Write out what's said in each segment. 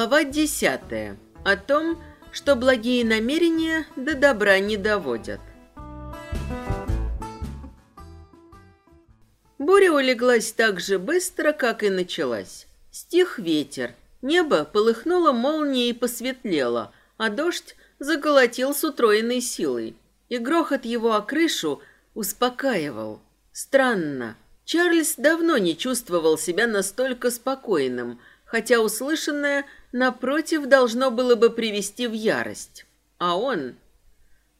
Глава десятая. О том, что благие намерения до добра не доводят. Буря улеглась так же быстро, как и началась. Стих ветер. Небо полыхнуло молнией и посветлело, а дождь заколотил с утроенной силой. И грохот его о крышу успокаивал. Странно. Чарльз давно не чувствовал себя настолько спокойным, хотя услышанное, напротив, должно было бы привести в ярость. А он...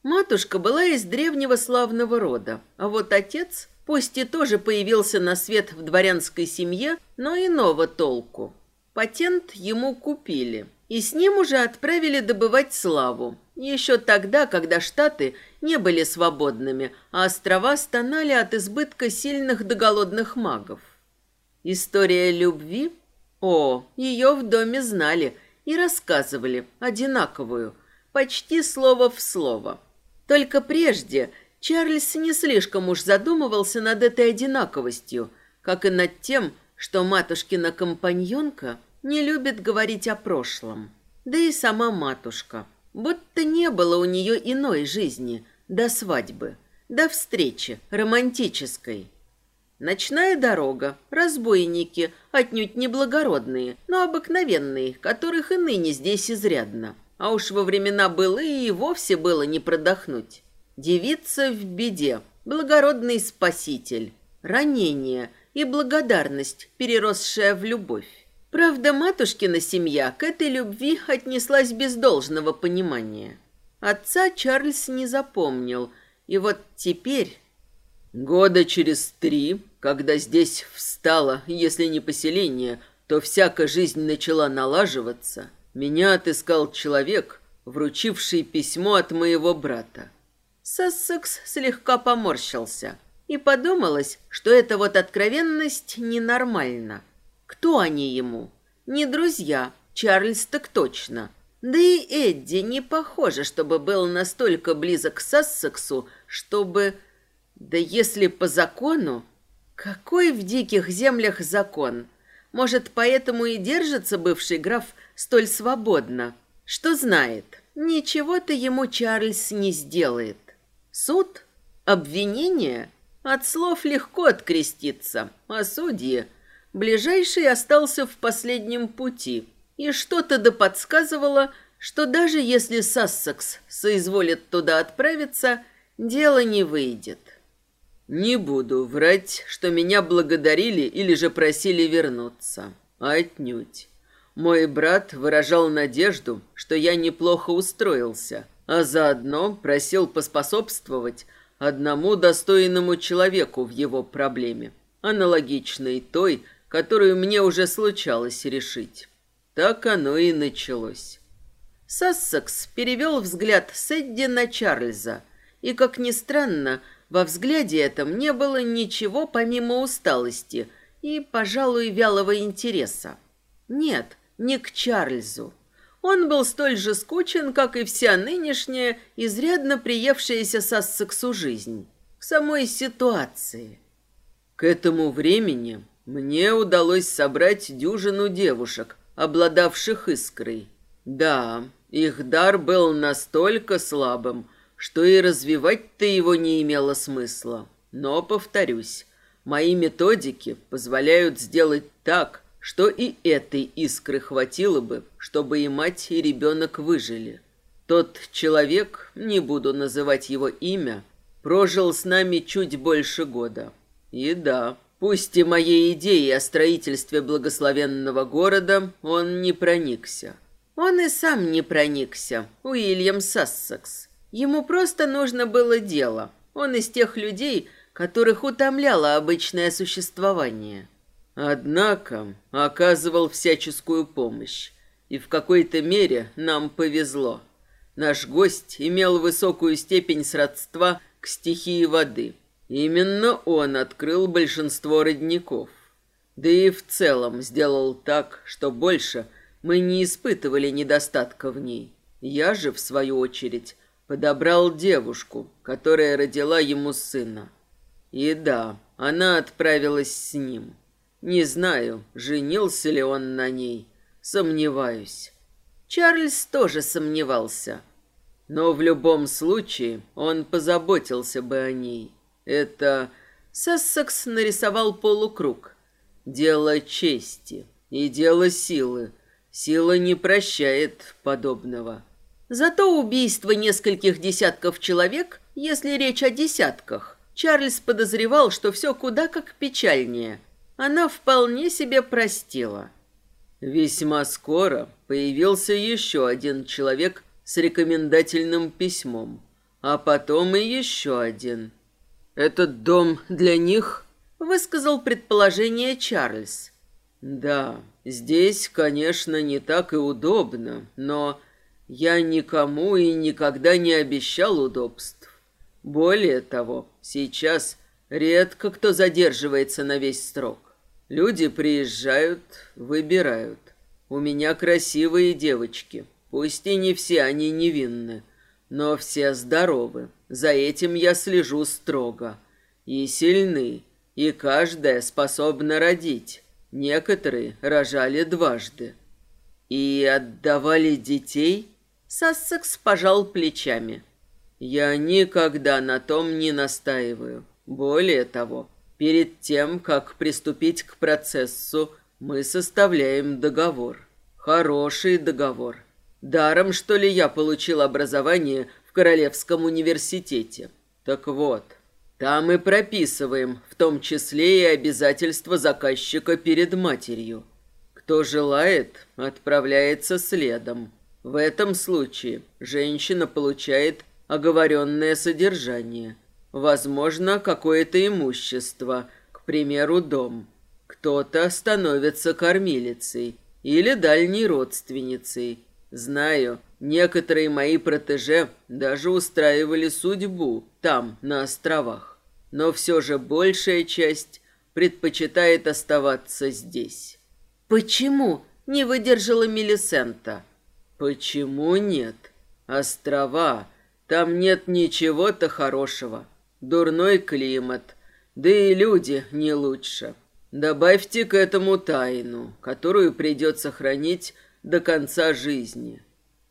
Матушка была из древнего славного рода, а вот отец Пусть и тоже появился на свет в дворянской семье, но иного толку. Патент ему купили, и с ним уже отправили добывать славу. Еще тогда, когда Штаты не были свободными, а острова стонали от избытка сильных до голодных магов. История любви? О, ее в доме знали и рассказывали, одинаковую, почти слово в слово. Только прежде Чарльз не слишком уж задумывался над этой одинаковостью, как и над тем, что матушкина компаньонка не любит говорить о прошлом. Да и сама матушка. Будто не было у нее иной жизни до свадьбы, до встречи романтической. Ночная дорога, разбойники, отнюдь не благородные, но обыкновенные, которых и ныне здесь изрядно. А уж во времена былые и вовсе было не продохнуть. Девица в беде, благородный спаситель, ранение и благодарность, переросшая в любовь. Правда, матушкина семья к этой любви отнеслась без должного понимания. Отца Чарльз не запомнил, и вот теперь... Года через три, когда здесь встало, если не поселение, то всякая жизнь начала налаживаться, меня отыскал человек, вручивший письмо от моего брата. Сассекс слегка поморщился. И подумалось, что эта вот откровенность ненормальна. Кто они ему? Не друзья, Чарльз так точно. Да и Эдди не похоже, чтобы был настолько близок к Сассексу, чтобы... Да если по закону... Какой в диких землях закон? Может, поэтому и держится бывший граф столь свободно? Что знает, ничего-то ему Чарльз не сделает. Суд? Обвинение? От слов легко откреститься, а судьи... Ближайший остался в последнем пути, и что-то да подсказывало, что даже если Сассекс соизволит туда отправиться, дело не выйдет. Не буду врать, что меня благодарили или же просили вернуться. Отнюдь. Мой брат выражал надежду, что я неплохо устроился, а заодно просил поспособствовать одному достойному человеку в его проблеме, аналогичной той, которую мне уже случалось решить. Так оно и началось. Сассекс перевел взгляд Сэдди на Чарльза, и, как ни странно, во взгляде этом не было ничего помимо усталости и, пожалуй, вялого интереса. Нет, не к Чарльзу. Он был столь же скучен, как и вся нынешняя, изрядно приевшаяся Сассексу жизнь, к самой ситуации. К этому времени мне удалось собрать дюжину девушек, обладавших искрой. Да, их дар был настолько слабым, что и развивать-то его не имело смысла. Но, повторюсь, мои методики позволяют сделать так, что и этой искры хватило бы, чтобы и мать, и ребенок выжили. Тот человек, не буду называть его имя, прожил с нами чуть больше года. И да, пусть и моей идеей о строительстве благословенного города он не проникся. Он и сам не проникся, Уильям Сассекс. Ему просто нужно было дело. Он из тех людей, которых утомляло обычное существование. Однако оказывал всяческую помощь, и в какой-то мере нам повезло. Наш гость имел высокую степень сродства к стихии воды. Именно он открыл большинство родников. Да и в целом сделал так, что больше мы не испытывали недостатка в ней. Я же, в свою очередь, подобрал девушку, которая родила ему сына. И да, она отправилась с ним. Не знаю, женился ли он на ней, сомневаюсь. Чарльз тоже сомневался. Но в любом случае он позаботился бы о ней. Это Сессекс нарисовал полукруг. Дело чести и дело силы. Сила не прощает подобного. Зато убийство нескольких десятков человек, если речь о десятках, Чарльз подозревал, что все куда как печальнее. Она вполне себе простила. Весьма скоро появился еще один человек с рекомендательным письмом, а потом и еще один. «Этот дом для них?» – высказал предположение Чарльз. «Да, здесь, конечно, не так и удобно, но я никому и никогда не обещал удобств. Более того, сейчас редко кто задерживается на весь срок. Люди приезжают, выбирают. У меня красивые девочки. Пусть и не все они невинны, но все здоровы. За этим я слежу строго. И сильны, и каждая способна родить. Некоторые рожали дважды. И отдавали детей? Сассекс пожал плечами. Я никогда на том не настаиваю. Более того, перед тем, как приступить к процессу, мы составляем договор. Хороший договор. Даром, что ли, я получил образование в Королевском университете. Так вот, там и прописываем, в том числе и обязательства заказчика перед матерью. Кто желает, отправляется следом. В этом случае женщина получает оговоренное содержание. Возможно, какое-то имущество, к примеру, дом. Кто-то становится кормилицей или дальней родственницей. Знаю, некоторые мои протеже даже устраивали судьбу там, на островах. Но все же большая часть предпочитает оставаться здесь. «Почему?» – не выдержала Мелисента. «Почему нет? Острова там нет ничего-то хорошего. Дурной климат, да и люди не лучше. Добавьте к этому тайну, которую придется хранить до конца жизни.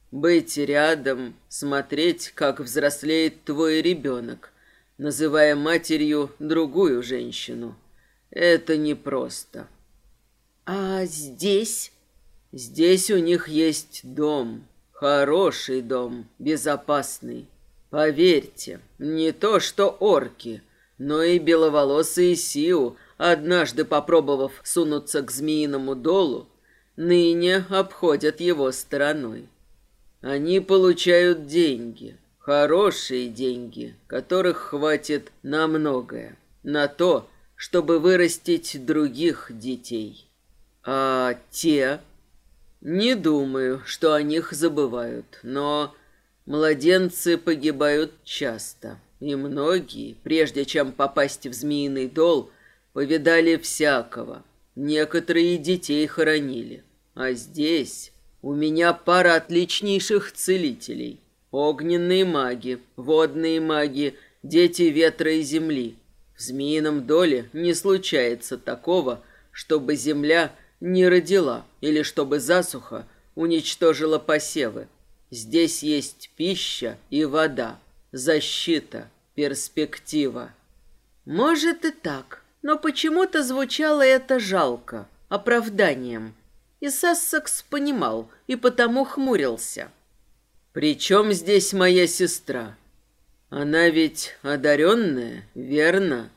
Быть рядом, смотреть, как взрослеет твой ребенок, называя матерью другую женщину. Это непросто. А здесь? Здесь у них есть дом, Хороший дом, безопасный. Поверьте, не то что орки, но и беловолосые Сиу, однажды попробовав сунуться к змеиному долу, ныне обходят его стороной. Они получают деньги, хорошие деньги, которых хватит на многое, на то, чтобы вырастить других детей. А те, не думаю, что о них забывают, но младенцы погибают часто. И многие, прежде чем попасть в змеиный дол, повидали всякого. Некоторые детей хоронили. А здесь у меня пара отличнейших целителей. Огненные маги, водные маги, дети ветра и земли. В змеином доле не случается такого, чтобы земля не родила или чтобы засуха уничтожила посевы. Здесь есть пища и вода, защита, перспектива. Может и так, но почему-то звучало это жалко, оправданием. И Сассекс понимал и потому хмурился. «При чем здесь моя сестра? Она ведь одаренная, верно?»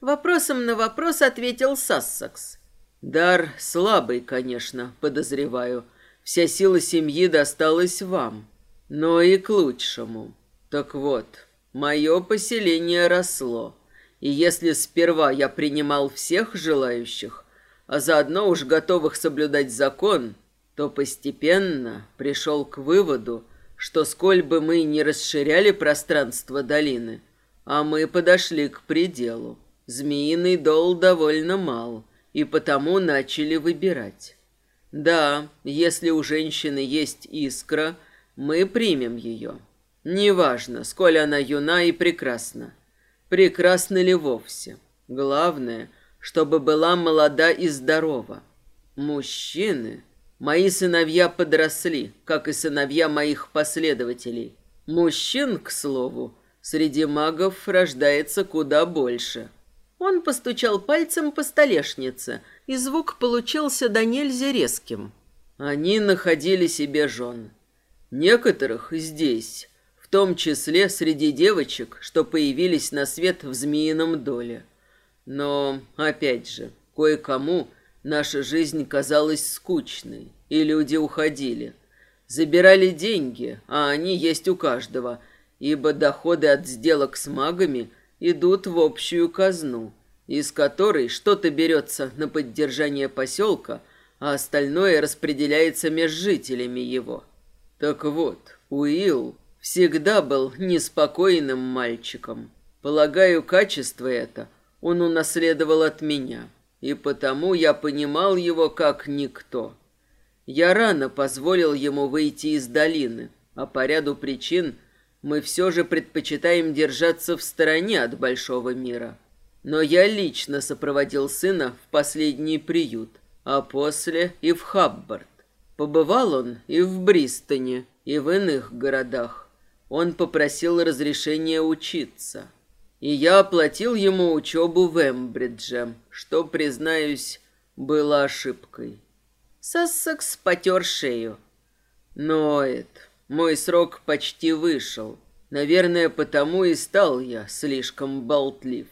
Вопросом на вопрос ответил Сассекс. Дар слабый, конечно, подозреваю. Вся сила семьи досталась вам, но и к лучшему. Так вот, мое поселение росло, и если сперва я принимал всех желающих, а заодно уж готовых соблюдать закон, то постепенно пришел к выводу, что сколь бы мы не расширяли пространство долины, а мы подошли к пределу. Змеиный дол довольно мал — и потому начали выбирать. Да, если у женщины есть искра, мы примем ее. Неважно, сколь она юна и прекрасна. Прекрасна ли вовсе. Главное, чтобы была молода и здорова. Мужчины... Мои сыновья подросли, как и сыновья моих последователей. Мужчин, к слову, среди магов рождается куда больше. Он постучал пальцем по столешнице, и звук получился до нельзя резким. Они находили себе жен. Некоторых здесь, в том числе среди девочек, что появились на свет в змеином доле. Но, опять же, кое-кому наша жизнь казалась скучной, и люди уходили. Забирали деньги, а они есть у каждого, ибо доходы от сделок с магами идут в общую казну, из которой что-то берется на поддержание поселка – а остальное распределяется между жителями его. Так вот, Уилл всегда был неспокойным мальчиком. Полагаю, качество это он унаследовал от меня, и потому я понимал его как никто. Я рано позволил ему выйти из долины, а по ряду причин мы все же предпочитаем держаться в стороне от большого мира. Но я лично сопроводил сына в последний приют, а после и в Хаббард. Побывал он и в Бристоне, и в иных городах. Он попросил разрешения учиться. И я оплатил ему учебу в Эмбридже, что, признаюсь, было ошибкой. Сассекс потер шею. Ноет, мой срок почти вышел. Наверное, потому и стал я слишком болтлив.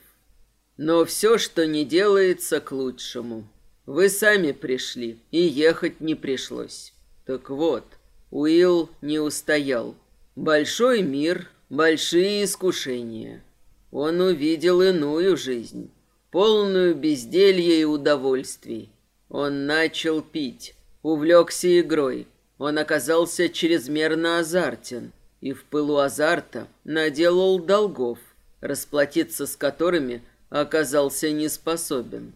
Но все, что не делается, к лучшему. Вы сами пришли, и ехать не пришлось. Так вот, Уилл не устоял. Большой мир, большие искушения. Он увидел иную жизнь, полную безделья и удовольствий. Он начал пить, увлекся игрой. Он оказался чрезмерно азартен и в пылу азарта наделал долгов, расплатиться с которыми оказался не способен.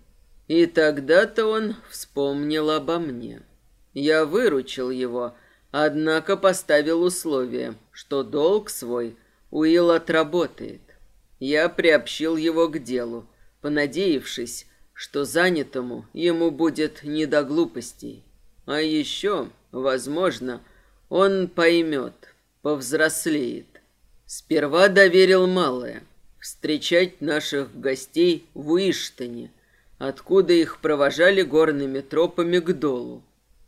И тогда-то он вспомнил обо мне. Я выручил его, однако поставил условие, что долг свой Уилл отработает. Я приобщил его к делу, понадеявшись, что занятому ему будет не до глупостей. А еще, возможно, он поймет, повзрослеет. Сперва доверил малое — встречать наших гостей в Уиштоне, откуда их провожали горными тропами к долу.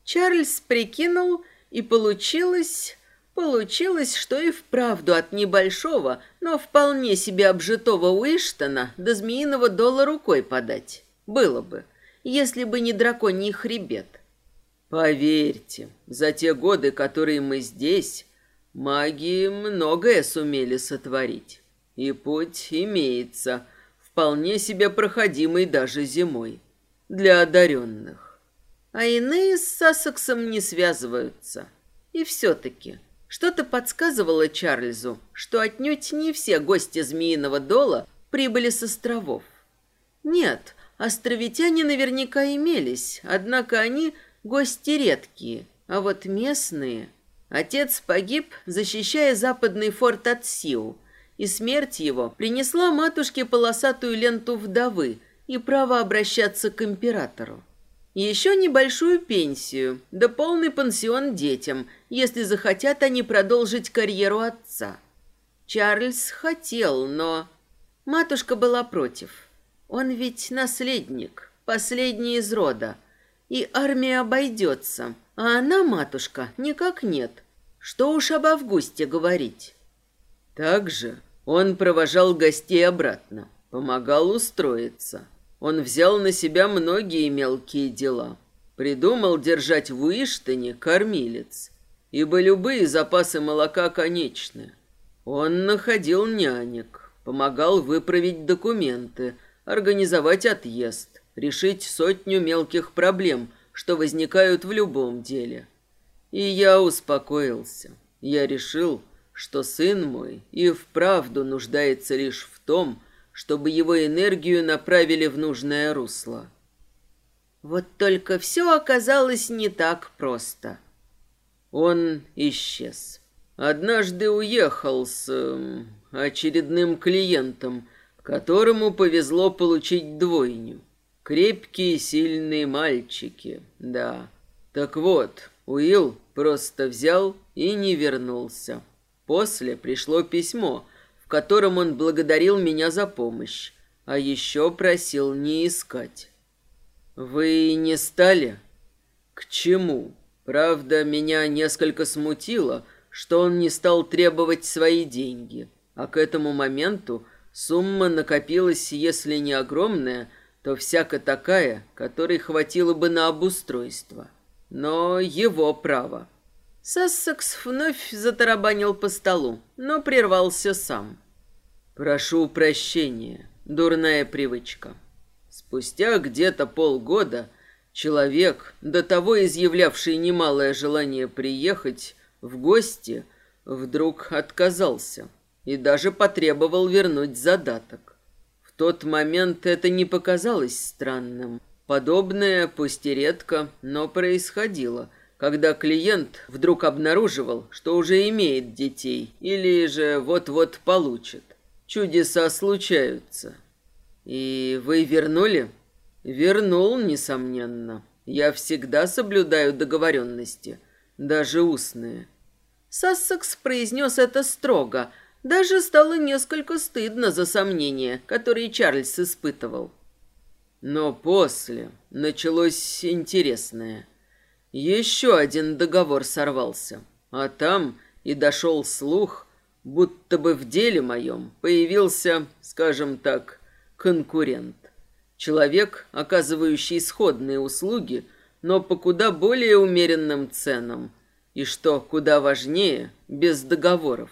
Чарльз прикинул, и получилось... Получилось, что и вправду от небольшого, но вполне себе обжитого Уиштона до змеиного дола рукой подать. Было бы, если бы не драконий хребет. Поверьте, за те годы, которые мы здесь, маги многое сумели сотворить. И путь имеется — вполне себе проходимый даже зимой. Для одаренных. А иные с Сассексом не связываются. И все-таки что-то подсказывало Чарльзу, что отнюдь не все гости Змеиного Дола прибыли с островов. Нет, островитяне наверняка имелись, однако они гости редкие, а вот местные... Отец погиб, защищая западный форт от Сиу – и смерть его принесла матушке полосатую ленту вдовы и право обращаться к императору. Еще небольшую пенсию, да полный пансион детям, если захотят они продолжить карьеру отца. Чарльз хотел, но... Матушка была против. Он ведь наследник, последний из рода. И армия обойдется, а она, матушка, никак нет. Что уж об Августе говорить. Так же он провожал гостей обратно, помогал устроиться. Он взял на себя многие мелкие дела. Придумал держать в Уиштоне кормилец, ибо любые запасы молока конечны. Он находил нянек, помогал выправить документы, организовать отъезд, решить сотню мелких проблем, что возникают в любом деле. И я успокоился. Я решил, что сын мой и вправду нуждается лишь в том, чтобы его энергию направили в нужное русло. Вот только все оказалось не так просто. Он исчез. Однажды уехал с э, очередным клиентом, которому повезло получить двойню. Крепкие, сильные мальчики, да. Так вот, Уилл просто взял и не вернулся. После пришло письмо, в котором он благодарил меня за помощь, а еще просил не искать. Вы не стали? К чему? Правда, меня несколько смутило, что он не стал требовать свои деньги, а к этому моменту сумма накопилась, если не огромная, то всяко такая, которой хватило бы на обустройство. Но его право. Сассекс вновь затарабанил по столу, но прервался сам. «Прошу прощения, дурная привычка». Спустя где-то полгода человек, до того изъявлявший немалое желание приехать в гости, вдруг отказался и даже потребовал вернуть задаток. Тот момент это не показалось странным. Подобное, пусть и редко, но происходило, когда клиент вдруг обнаруживал, что уже имеет детей или же вот-вот получит. Чудеса случаются. «И вы вернули?» «Вернул, несомненно. Я всегда соблюдаю договоренности, даже устные». Сассекс произнес это строго. Даже стало несколько стыдно за сомнения, которые Чарльз испытывал. Но после началось интересное. Еще один договор сорвался, а там и дошел слух, будто бы в деле моем появился, скажем так, конкурент. Человек, оказывающий сходные услуги, но по куда более умеренным ценам. И что куда важнее, без договоров.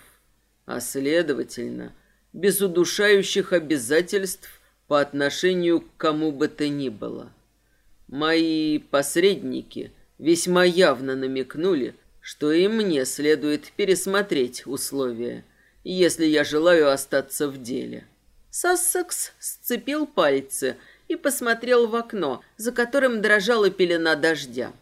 А следовательно, без удушающих обязательств по отношению к кому бы то ни было. Мои посредники весьма явно намекнули, что и мне следует пересмотреть условия, если я желаю остаться в деле. Сассекс сцепил пальцы и посмотрел в окно, за которым дрожала пелена дождя.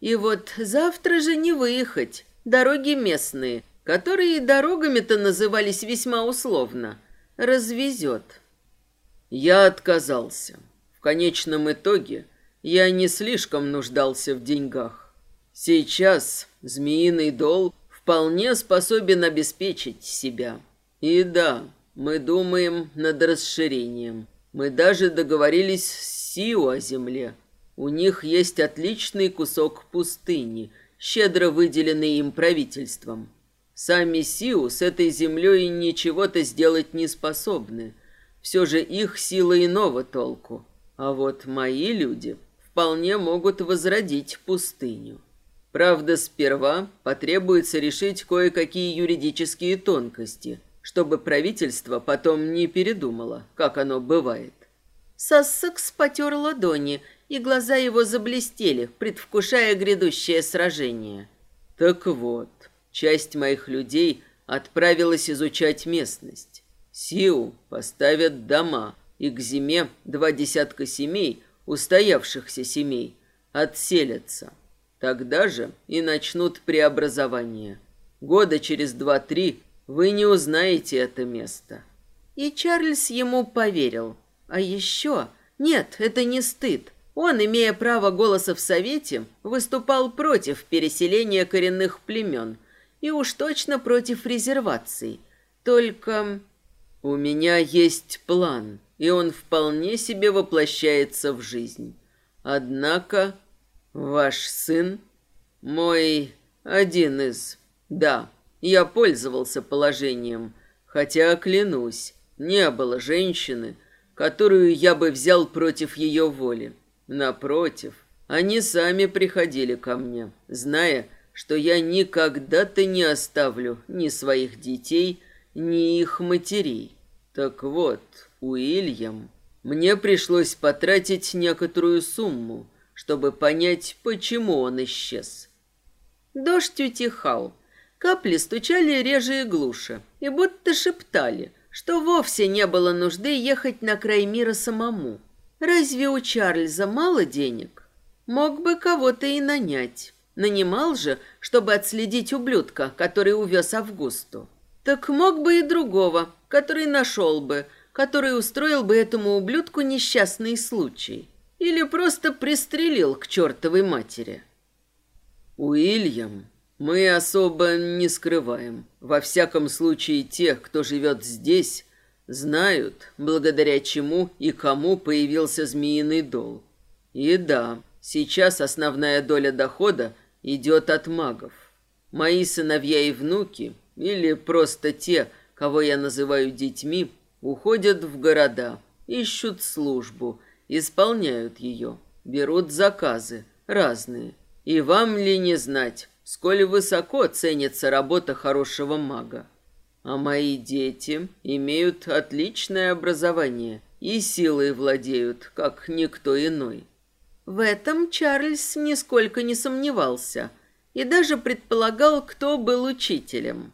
И вот завтра же не выехать. Дороги местные, которые дорогами-то назывались весьма условно. Развезет. Я отказался. В конечном итоге я не слишком нуждался в деньгах. Сейчас змеиный дол вполне способен обеспечить себя. И да, мы думаем над расширением. Мы даже договорились с Сиу о земле. У них есть отличный кусок пустыни, щедро выделенный им правительством. Сами Сиу с этой землей ничего-то сделать не способны. Все же их сила иного толку. А вот мои люди вполне могут возродить пустыню. Правда, сперва потребуется решить кое-какие юридические тонкости – чтобы правительство потом не передумало, как оно бывает. Сассекс потер ладони, и глаза его заблестели, предвкушая грядущее сражение. Так вот, часть моих людей отправилась изучать местность. Сиу поставят дома, и к зиме два десятка семей, устоявшихся семей, отселятся. Тогда же и начнут преобразование. Года через два-три вы не узнаете это место». И Чарльз ему поверил. А еще... Нет, это не стыд. Он, имея право голоса в Совете, выступал против переселения коренных племен и уж точно против резерваций. Только... У меня есть план, и он вполне себе воплощается в жизнь. Однако ваш сын, мой один из... Да, я пользовался положением, хотя, клянусь, не было женщины, которую я бы взял против ее воли. Напротив, они сами приходили ко мне, зная, что я никогда-то не оставлю ни своих детей, ни их матерей. Так вот, Уильям, мне пришлось потратить некоторую сумму, чтобы понять, почему он исчез. Дождь утихал. Капли стучали реже и глуше, и будто шептали, что вовсе не было нужды ехать на край мира самому. Разве у Чарльза мало денег? Мог бы кого-то и нанять. Нанимал же, чтобы отследить ублюдка, который увез Августу. Так мог бы и другого, который нашел бы, который устроил бы этому ублюдку несчастный случай. Или просто пристрелил к чертовой матери. Уильям мы особо не скрываем. Во всяком случае, тех, кто живет здесь, знают, благодаря чему и кому появился змеиный дол. И да, сейчас основная доля дохода идет от магов. Мои сыновья и внуки, или просто те, кого я называю детьми, уходят в города, ищут службу, исполняют ее, берут заказы, разные. И вам ли не знать, сколь высоко ценится работа хорошего мага. А мои дети имеют отличное образование и силой владеют, как никто иной. В этом Чарльз нисколько не сомневался и даже предполагал, кто был учителем.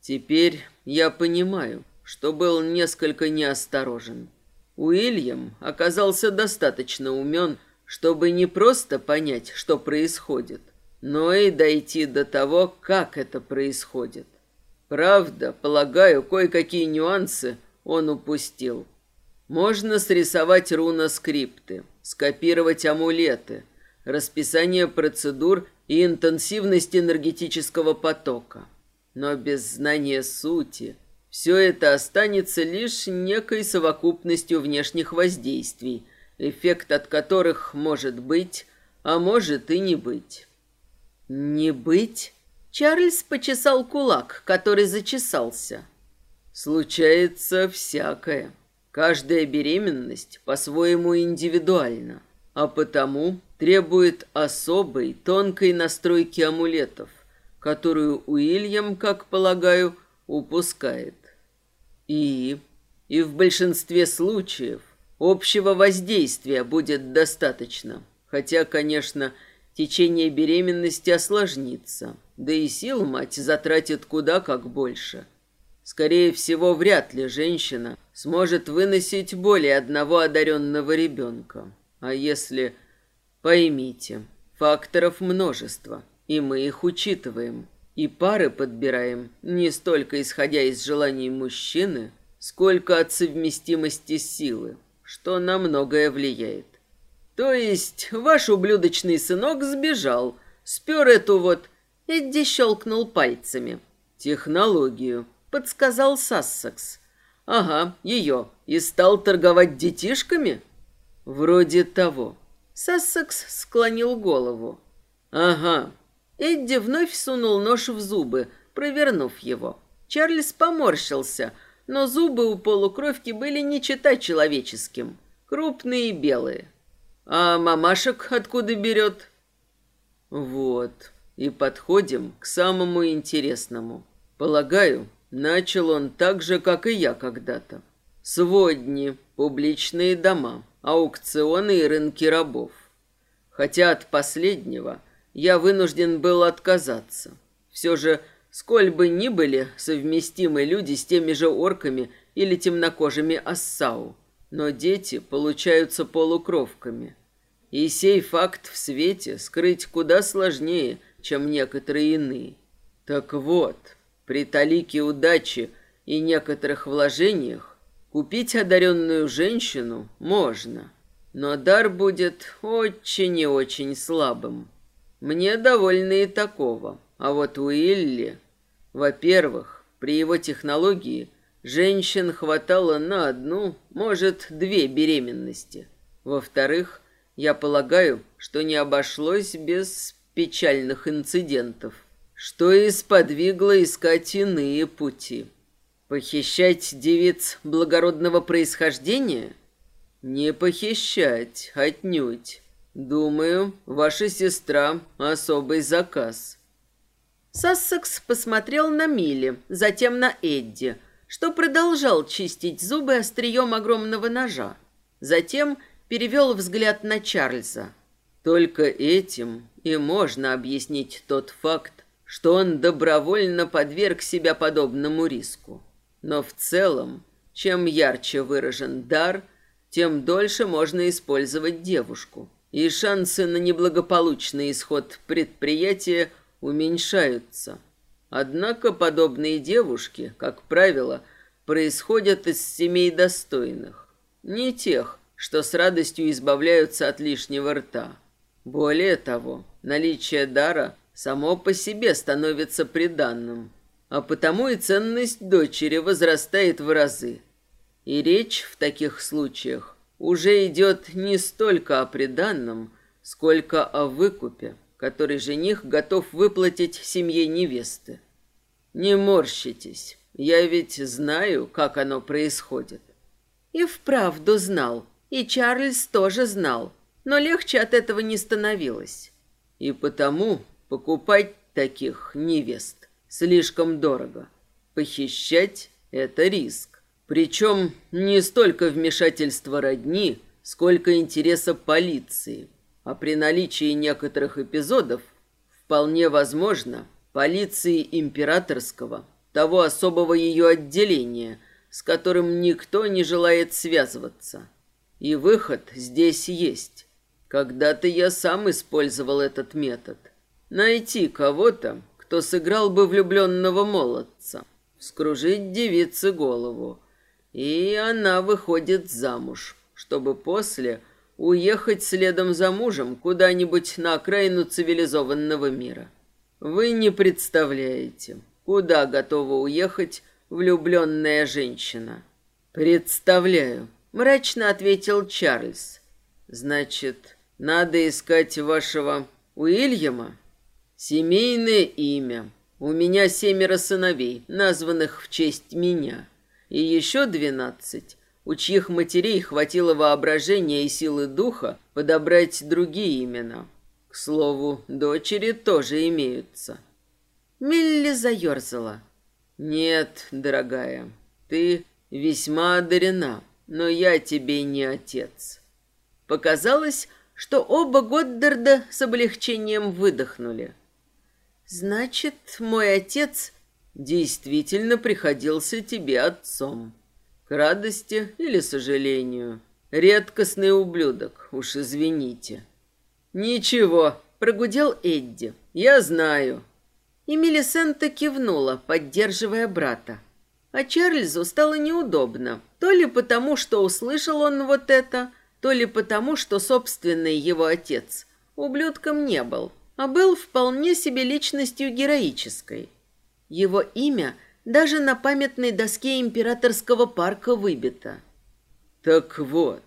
Теперь я понимаю, что был несколько неосторожен. Уильям оказался достаточно умен, чтобы не просто понять, что происходит, но и дойти до того, как это происходит. Правда, полагаю, кое-какие нюансы он упустил. Можно срисовать руноскрипты, скопировать амулеты, расписание процедур и интенсивность энергетического потока. Но без знания сути все это останется лишь некой совокупностью внешних воздействий, эффект от которых может быть, а может и не быть. «Не быть?» Чарльз почесал кулак, который зачесался. «Случается всякое. Каждая беременность по-своему индивидуальна, а потому требует особой, тонкой настройки амулетов, которую Уильям, как полагаю, упускает. И, и в большинстве случаев общего воздействия будет достаточно, хотя, конечно, Течение беременности осложнится, да и сил мать затратит куда как больше. Скорее всего, вряд ли женщина сможет выносить более одного одаренного ребенка. А если... Поймите, факторов множество, и мы их учитываем. И пары подбираем не столько исходя из желаний мужчины, сколько от совместимости силы, что на многое влияет. То есть ваш ублюдочный сынок сбежал, спер эту вот... Эдди щелкнул пальцами. Технологию, подсказал Сассекс. Ага, ее. И стал торговать детишками? Вроде того. Сассекс склонил голову. Ага. Эдди вновь сунул нож в зубы, провернув его. Чарльз поморщился, но зубы у полукровки были не чета человеческим. Крупные и белые. А мамашек откуда берет? Вот. И подходим к самому интересному. Полагаю, начал он так же, как и я когда-то. Сводни, публичные дома, аукционы и рынки рабов. Хотя от последнего я вынужден был отказаться. Все же, сколь бы ни были совместимы люди с теми же орками или темнокожими ассау, но дети получаются полукровками. И сей факт в свете скрыть куда сложнее, чем некоторые иные. Так вот, при талике удачи и некоторых вложениях купить одаренную женщину можно, но дар будет очень и очень слабым. Мне довольно и такого, а вот Уилли... Во-первых, при его технологии – Женщин хватало на одну, может, две беременности. Во-вторых, я полагаю, что не обошлось без печальных инцидентов, что и сподвигло искать иные пути. Похищать девиц благородного происхождения? Не похищать, отнюдь. Думаю, ваша сестра — особый заказ. Сассекс посмотрел на Милли, затем на Эдди — что продолжал чистить зубы острием огромного ножа. Затем перевел взгляд на Чарльза. Только этим и можно объяснить тот факт, что он добровольно подверг себя подобному риску. Но в целом, чем ярче выражен дар, тем дольше можно использовать девушку, и шансы на неблагополучный исход предприятия уменьшаются – Однако подобные девушки, как правило, происходят из семей достойных. Не тех, что с радостью избавляются от лишнего рта. Более того, наличие дара само по себе становится приданным, а потому и ценность дочери возрастает в разы. И речь в таких случаях уже идет не столько о приданном, сколько о выкупе, который жених готов выплатить семье невесты. Не морщитесь, я ведь знаю, как оно происходит. И вправду знал, и Чарльз тоже знал, но легче от этого не становилось. И потому покупать таких невест слишком дорого. Похищать – это риск. Причем не столько вмешательство родни, сколько интереса полиции. А при наличии некоторых эпизодов вполне возможно полиции императорского, того особого ее отделения, с которым никто не желает связываться. И выход здесь есть. Когда-то я сам использовал этот метод. Найти кого-то, кто сыграл бы влюбленного молодца, скружить девице голову – и она выходит замуж, чтобы после уехать следом за мужем куда-нибудь на окраину цивилизованного мира. Вы не представляете, куда готова уехать влюбленная женщина. Представляю, мрачно ответил Чарльз. Значит, надо искать вашего Уильяма? Семейное имя. У меня семеро сыновей, названных в честь меня и еще двенадцать, у чьих матерей хватило воображения и силы духа подобрать другие имена. К слову, дочери тоже имеются. Милли заерзала. «Нет, дорогая, ты весьма одарена, но я тебе не отец». Показалось, что оба Годдарда с облегчением выдохнули. «Значит, мой отец действительно приходился тебе отцом. К радости или сожалению. Редкостный ублюдок, уж извините. Ничего, прогудел Эдди. Я знаю. И Мелисента кивнула, поддерживая брата. А Чарльзу стало неудобно, то ли потому, что услышал он вот это, то ли потому, что собственный его отец ублюдком не был, а был вполне себе личностью героической. Его имя даже на памятной доске императорского парка выбито. Так вот,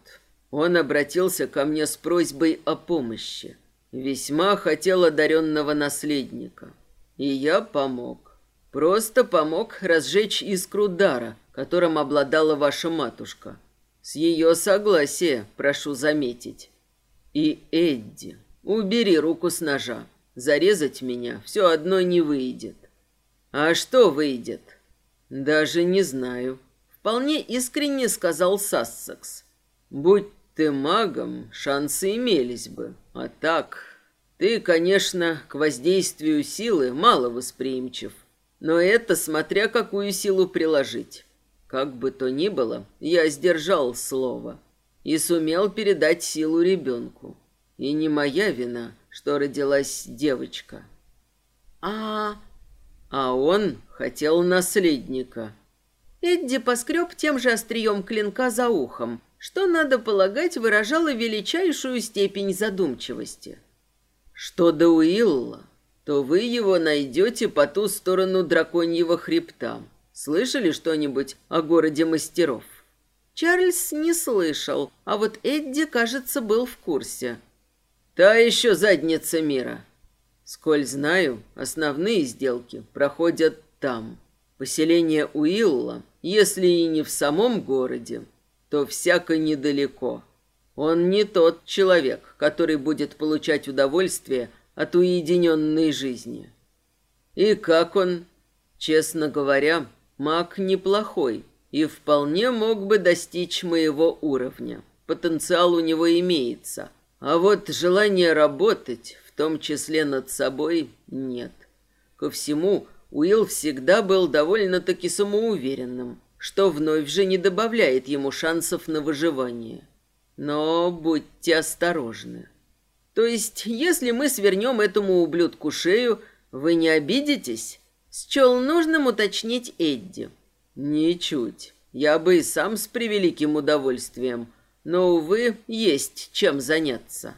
он обратился ко мне с просьбой о помощи. Весьма хотел одаренного наследника. И я помог. Просто помог разжечь искру дара, которым обладала ваша матушка. С ее согласия, прошу заметить. И Эдди, убери руку с ножа. Зарезать меня все одно не выйдет. А что выйдет? Даже не знаю. Вполне искренне сказал Сассекс. Будь ты магом, шансы имелись бы. А так, ты, конечно, к воздействию силы мало восприимчив. Но это смотря какую силу приложить. Как бы то ни было, я сдержал слово и сумел передать силу ребенку. И не моя вина, что родилась девочка. А а он хотел наследника. Эдди поскреб тем же острием клинка за ухом, что, надо полагать, выражало величайшую степень задумчивости. Что до Уилла, то вы его найдете по ту сторону драконьего хребта. Слышали что-нибудь о городе мастеров? Чарльз не слышал, а вот Эдди, кажется, был в курсе. Та еще задница мира. Сколь знаю, основные сделки проходят там. Поселение Уилла, если и не в самом городе, то всяко недалеко. Он не тот человек, который будет получать удовольствие от уединенной жизни. И как он? Честно говоря, маг неплохой и вполне мог бы достичь моего уровня. Потенциал у него имеется. А вот желание работать том числе над собой, нет. Ко всему, Уилл всегда был довольно-таки самоуверенным, что вновь же не добавляет ему шансов на выживание. Но будьте осторожны. То есть, если мы свернем этому ублюдку шею, вы не обидитесь? Счел нужным уточнить Эдди. Ничуть. Я бы и сам с превеликим удовольствием. Но, увы, есть чем заняться.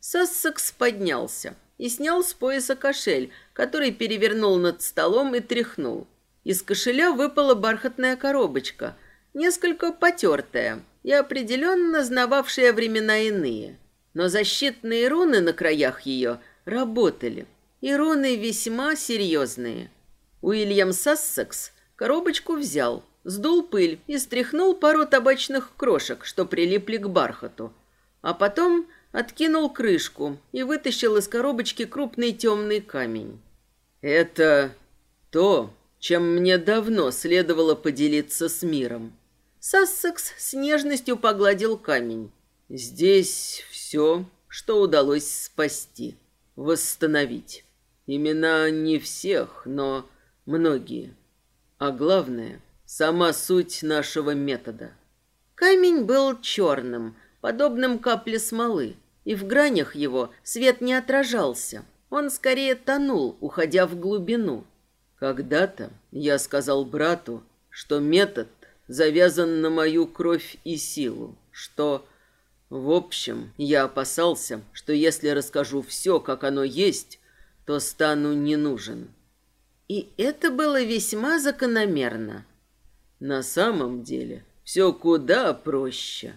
Сассекс поднялся. и снял с пояса кошель, который перевернул над столом и тряхнул. Из кошеля выпала бархатная коробочка, несколько потертая и определенно знававшая времена иные. Но защитные руны на краях ее работали, и руны весьма серьезные. Уильям Сассекс коробочку взял, сдул пыль и стряхнул пару табачных крошек, что прилипли к бархату, а потом откинул крышку и вытащил из коробочки крупный темный камень. «Это то, чем мне давно следовало поделиться с миром». Сассекс с нежностью погладил камень. «Здесь все, что удалось спасти, восстановить. Имена не всех, но многие. А главное, сама суть нашего метода». Камень был черным, подобным капле смолы, и в гранях его свет не отражался. Он скорее тонул, уходя в глубину. Когда-то я сказал брату, что метод завязан на мою кровь и силу, что... В общем, я опасался, что если расскажу все, как оно есть, то стану не нужен. И это было весьма закономерно. На самом деле все куда проще.